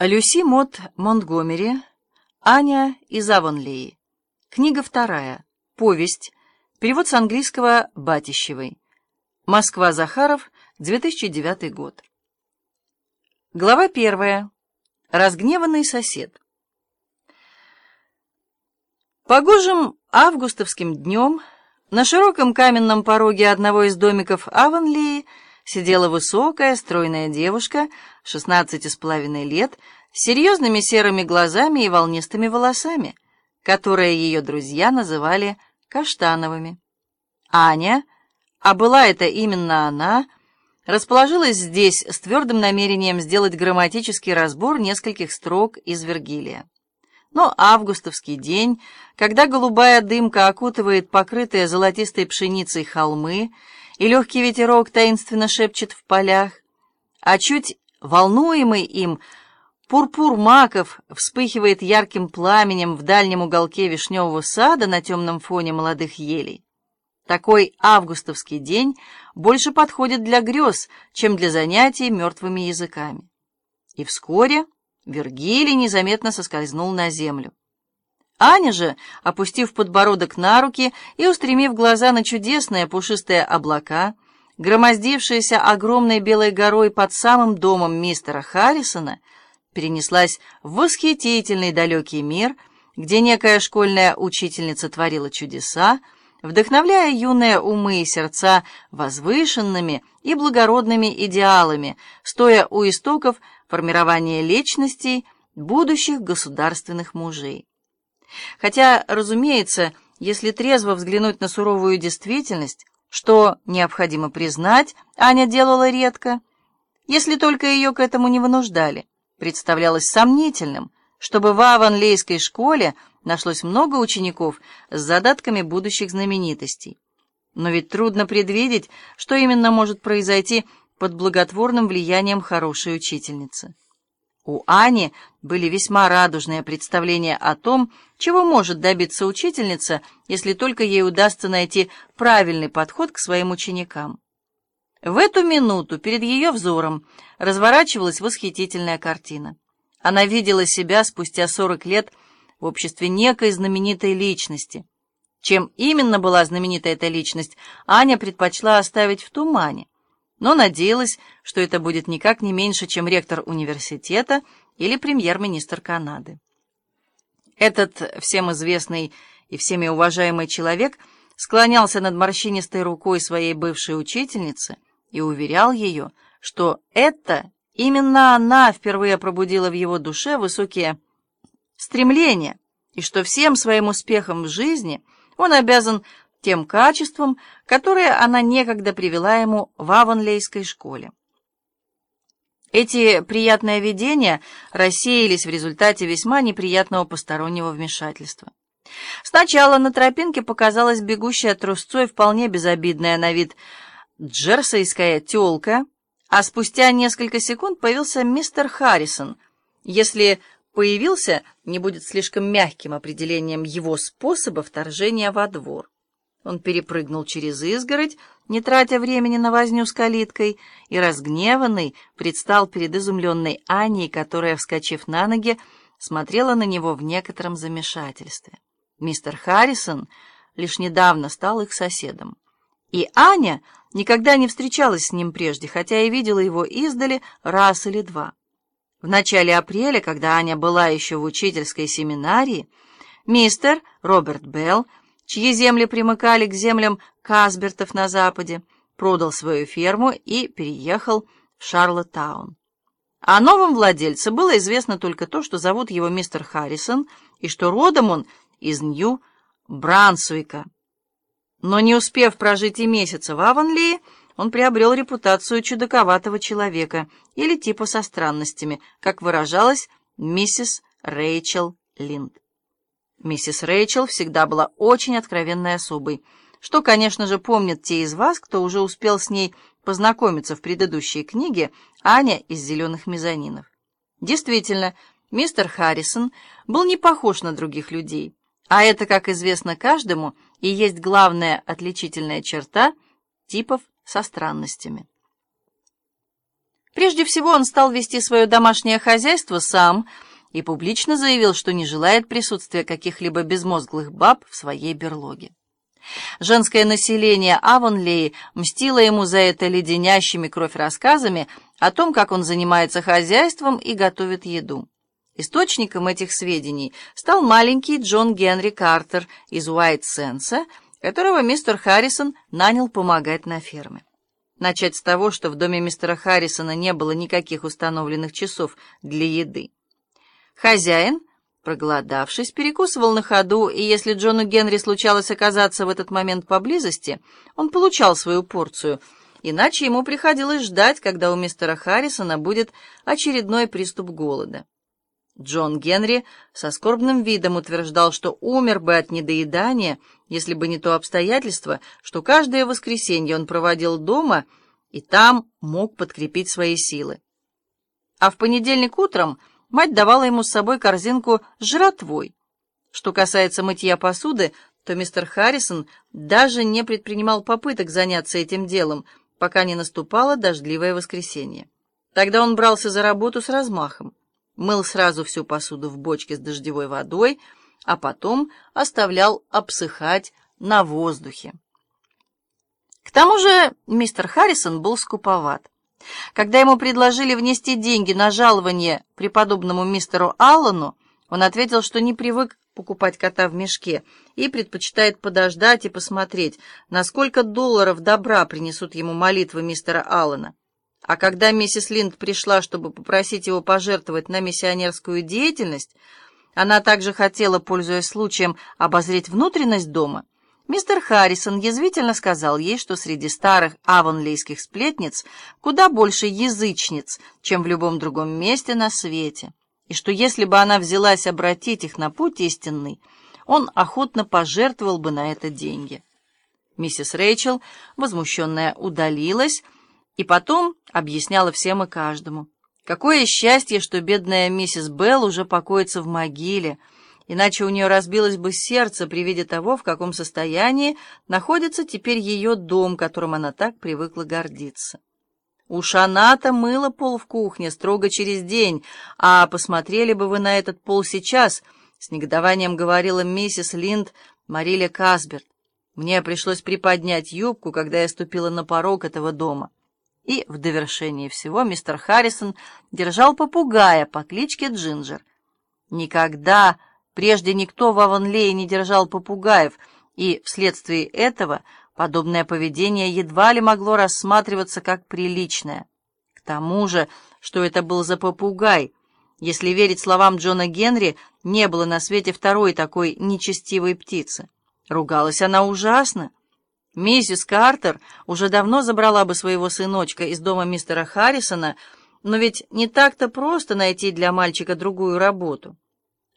Люси Мот Монтгомери, Аня из Авонлии. Книга вторая. Повесть. Перевод с английского Батищевой. Москва, Захаров, 2009 год. Глава первая. Разгневанный сосед. Погожим августовским днем на широком каменном пороге одного из домиков Авонлии сидела высокая, стройная девушка, шестнадцати с половиной лет, с серьезными серыми глазами и волнистыми волосами, которые ее друзья называли каштановыми. Аня, а была это именно она, расположилась здесь с твердым намерением сделать грамматический разбор нескольких строк из Вергилия. Но августовский день, когда голубая дымка окутывает покрытые золотистой пшеницей холмы, и легкий ветерок таинственно шепчет в полях, а чуть волнуемый им пурпур маков вспыхивает ярким пламенем в дальнем уголке вишневого сада на темном фоне молодых елей. Такой августовский день больше подходит для грез, чем для занятий мертвыми языками. И вскоре Вергилий незаметно соскользнул на землю. Аня же, опустив подбородок на руки и устремив глаза на чудесные пушистые облака, громоздившиеся огромной белой горой под самым домом мистера Харрисона, перенеслась в восхитительный далекий мир, где некая школьная учительница творила чудеса, вдохновляя юные умы и сердца возвышенными и благородными идеалами, стоя у истоков формирования личностей будущих государственных мужей. Хотя, разумеется, если трезво взглянуть на суровую действительность, что, необходимо признать, Аня делала редко, если только ее к этому не вынуждали, представлялось сомнительным, чтобы в Аванлейской школе нашлось много учеников с задатками будущих знаменитостей. Но ведь трудно предвидеть, что именно может произойти под благотворным влиянием хорошей учительницы. У Ани были весьма радужные представления о том, чего может добиться учительница, если только ей удастся найти правильный подход к своим ученикам. В эту минуту перед ее взором разворачивалась восхитительная картина. Она видела себя спустя сорок лет в обществе некой знаменитой личности. Чем именно была знаменита эта личность, Аня предпочла оставить в тумане но надеялась, что это будет никак не меньше, чем ректор университета или премьер-министр Канады. Этот всем известный и всеми уважаемый человек склонялся над морщинистой рукой своей бывшей учительницы и уверял ее, что это именно она впервые пробудила в его душе высокие стремления, и что всем своим успехом в жизни он обязан тем качествам, которые она некогда привела ему в Авонлейской школе. Эти приятные видения рассеялись в результате весьма неприятного постороннего вмешательства. Сначала на тропинке показалась бегущая трусцой вполне безобидная на вид джерсейская тёлка, а спустя несколько секунд появился мистер Харрисон. Если появился, не будет слишком мягким определением его способа вторжения во двор. Он перепрыгнул через изгородь, не тратя времени на возню с калиткой, и, разгневанный, предстал перед изумленной Аней, которая, вскочив на ноги, смотрела на него в некотором замешательстве. Мистер Харрисон лишь недавно стал их соседом. И Аня никогда не встречалась с ним прежде, хотя и видела его издали раз или два. В начале апреля, когда Аня была еще в учительской семинарии, мистер Роберт Белл чьи земли примыкали к землям Касбертов на западе, продал свою ферму и переехал в Шарлоттаун. О новом владельце было известно только то, что зовут его мистер Харрисон и что родом он из Нью-Брансуика. Но не успев прожить и месяца в Аванлии, он приобрел репутацию чудаковатого человека или типа со странностями, как выражалась миссис Рэйчел Линд. Миссис Рэйчел всегда была очень откровенной особой, что, конечно же, помнят те из вас, кто уже успел с ней познакомиться в предыдущей книге «Аня из зеленых мезонинов». Действительно, мистер Харрисон был не похож на других людей, а это, как известно каждому, и есть главная отличительная черта типов со странностями. Прежде всего он стал вести свое домашнее хозяйство сам и публично заявил, что не желает присутствия каких-либо безмозглых баб в своей берлоге. Женское население Авонлеи мстило ему за это леденящими кровь рассказами о том, как он занимается хозяйством и готовит еду. Источником этих сведений стал маленький Джон Генри Картер из Уайт-Сенса, которого мистер Харрисон нанял помогать на ферме. Начать с того, что в доме мистера Харрисона не было никаких установленных часов для еды. Хозяин, проголодавшись, перекусывал на ходу, и если Джону Генри случалось оказаться в этот момент поблизости, он получал свою порцию, иначе ему приходилось ждать, когда у мистера Харрисона будет очередной приступ голода. Джон Генри со скорбным видом утверждал, что умер бы от недоедания, если бы не то обстоятельство, что каждое воскресенье он проводил дома и там мог подкрепить свои силы. А в понедельник утром мать давала ему с собой корзинку с жратвой. Что касается мытья посуды, то мистер Харрисон даже не предпринимал попыток заняться этим делом, пока не наступало дождливое воскресенье. Тогда он брался за работу с размахом мыл сразу всю посуду в бочке с дождевой водой, а потом оставлял обсыхать на воздухе. К тому же мистер Харрисон был скуповат. Когда ему предложили внести деньги на жалование преподобному мистеру Аллану, он ответил, что не привык покупать кота в мешке и предпочитает подождать и посмотреть, насколько долларов добра принесут ему молитвы мистера Аллана. А когда миссис Линд пришла, чтобы попросить его пожертвовать на миссионерскую деятельность, она также хотела, пользуясь случаем, обозреть внутренность дома. Мистер Харрисон язвительно сказал ей, что среди старых авонлейских сплетниц куда больше язычниц, чем в любом другом месте на свете, и что если бы она взялась обратить их на путь истинный, он охотно пожертвовал бы на это деньги. Миссис Рэйчел, возмущенная, удалилась, и потом объясняла всем и каждому. Какое счастье, что бедная миссис Белл уже покоится в могиле, иначе у нее разбилось бы сердце при виде того, в каком состоянии находится теперь ее дом, которым она так привыкла гордиться. Уж она-то мыла пол в кухне строго через день, а посмотрели бы вы на этот пол сейчас, с негодованием говорила миссис Линд Мариле Касберт. Мне пришлось приподнять юбку, когда я ступила на порог этого дома. И в довершении всего мистер Харрисон держал попугая по кличке Джинджер. Никогда прежде никто в Аванлее не держал попугаев, и вследствие этого подобное поведение едва ли могло рассматриваться как приличное. К тому же, что это был за попугай, если верить словам Джона Генри, не было на свете второй такой нечестивой птицы. Ругалась она ужасно. Миссис Картер уже давно забрала бы своего сыночка из дома мистера Харрисона, но ведь не так-то просто найти для мальчика другую работу.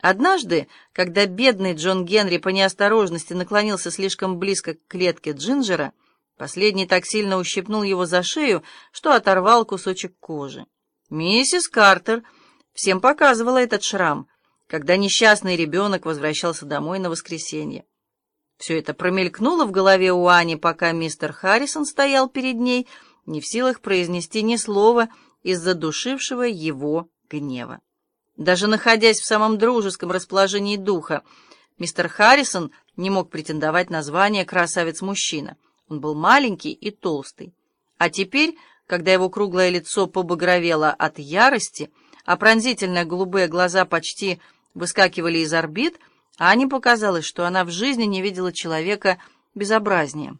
Однажды, когда бедный Джон Генри по неосторожности наклонился слишком близко к клетке Джинджера, последний так сильно ущипнул его за шею, что оторвал кусочек кожи. Миссис Картер всем показывала этот шрам, когда несчастный ребенок возвращался домой на воскресенье. Все это промелькнуло в голове у Ани, пока мистер Харрисон стоял перед ней, не в силах произнести ни слова из-за душившего его гнева. Даже находясь в самом дружеском расположении духа, мистер Харрисон не мог претендовать на звание «красавец-мужчина». Он был маленький и толстый. А теперь, когда его круглое лицо побагровело от ярости, а пронзительные голубые глаза почти выскакивали из орбит, Ане показалось, что она в жизни не видела человека безобразнее.